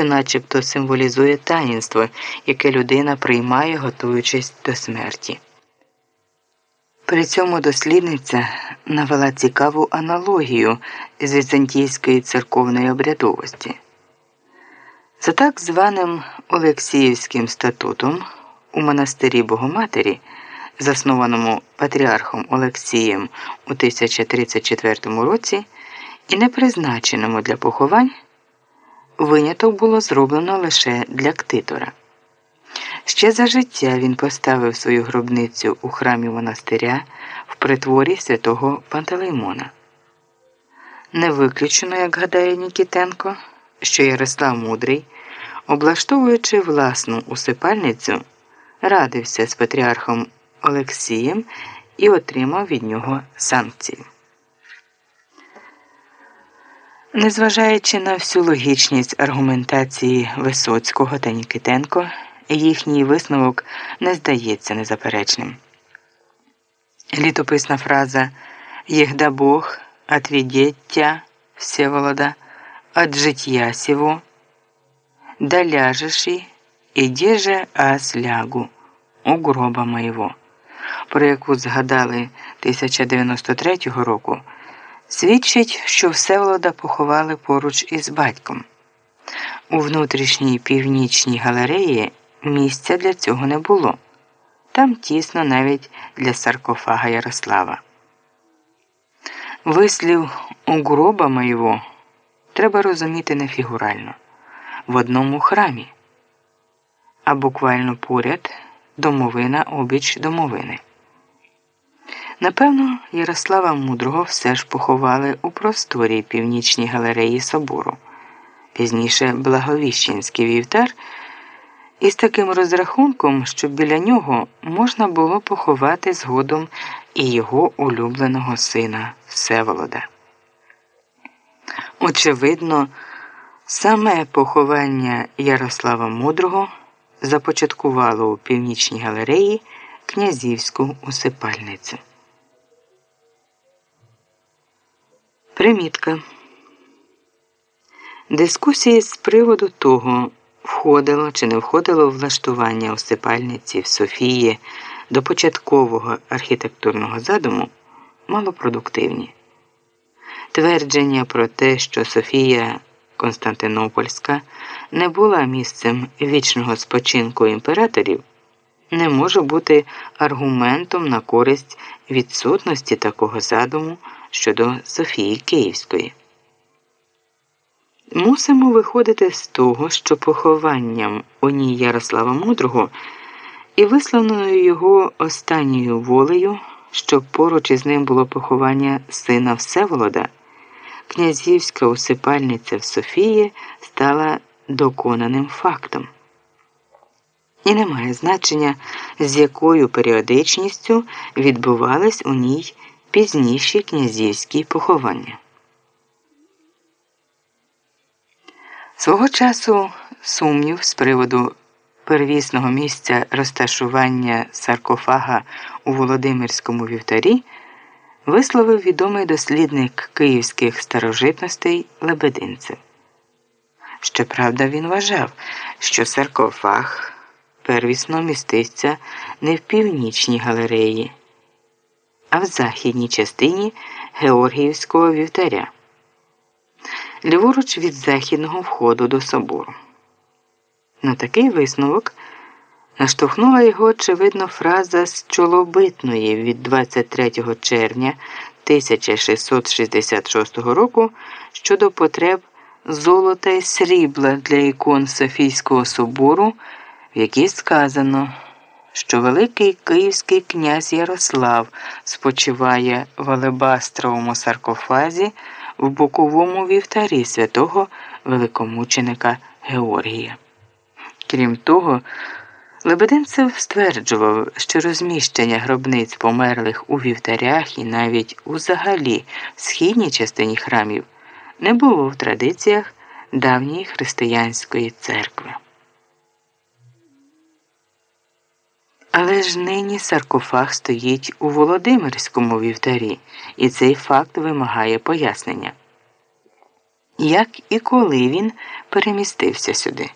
що начебто символізує таїнство, яке людина приймає, готуючись до смерті. При цьому дослідниця навела цікаву аналогію з візантійської церковної обрядовості. За так званим Олексіївським статутом у монастирі Богоматері, заснованому патріархом Олексієм у 1034 році і не призначеному для поховань, виняток було зроблено лише для ктитора. Ще за життя він поставив свою гробницю у храмі монастиря в притворі святого Пантелеймона. Не виключено, як гадає Нікітенко, що Ярослав Мудрий, облаштовуючи власну усипальницю, радився з патріархом Олексієм і отримав від нього санкції. Незважаючи на всю логічність аргументації Висоцького та Нікітенко, їхній висновок не здається незаперечним. Літописна фраза «Єгда Бог отведеття Всеволода от життя сего, да ляжеши, іде же аз лягу у гроба моєго», про яку згадали 1093 року, свідчить, що Всеволода поховали поруч із батьком. У внутрішній північній галереї місця для цього не було. Там тісно навіть для саркофага Ярослава. Вислів у гроба моєго треба розуміти не фігурально в одному храмі, а буквально поряд домовина обіч домовини. Напевно, Ярослава Мудрого все ж поховали у просторій північній галереї собору, пізніше Благовіщенський вівтар із таким розрахунком, що біля нього можна було поховати згодом і його улюбленого сина Всеволода. Очевидно, саме поховання Ярослава Мудрого започаткувало у північній галереї князівську усипальницю. Примітка. Дискусії з приводу того, входило чи не входило влаштування усипальниці в Софії до початкового архітектурного задуму, малопродуктивні. Твердження про те, що Софія Константинопольська не була місцем вічного спочинку імператорів, не може бути аргументом на користь відсутності такого задуму щодо Софії Київської. Мусимо виходити з того, що похованням у ній Ярослава Мудрого і висланою його останньою волею, щоб поруч із ним було поховання сина Всеволода, князівська усипальниця в Софії стала доконаним фактом. І не має значення, з якою періодичністю відбувались у ній пізніші князівські поховання. Свого часу сумнів з приводу первісного місця розташування саркофага у Володимирському вівтарі висловив відомий дослідник київських старожитностей Лебединцев. Щоправда, він вважав, що саркофаг первісно міститься не в північній галереї, а в західній частині Георгіївського вівтаря ліворуч від західного входу до собору. На такий висновок наштовхнула його очевидно фраза з чолобитної від 23 червня 1666 року щодо потреб золота і срібла для ікон Софійського собору, в якій сказано, що Великий Київський князь Ярослав спочиває в алебастровому саркофазі в боковому вівтарі святого великомученика Георгія. Крім того, Лебединцев стверджував, що розміщення гробниць померлих у вівтарях і навіть у взагалі в східній частині храмів не було в традиціях давньої християнської церкви. Але ж нині саркофаг стоїть у Володимирському вівтарі, і цей факт вимагає пояснення. як і коли він перемістився сюди.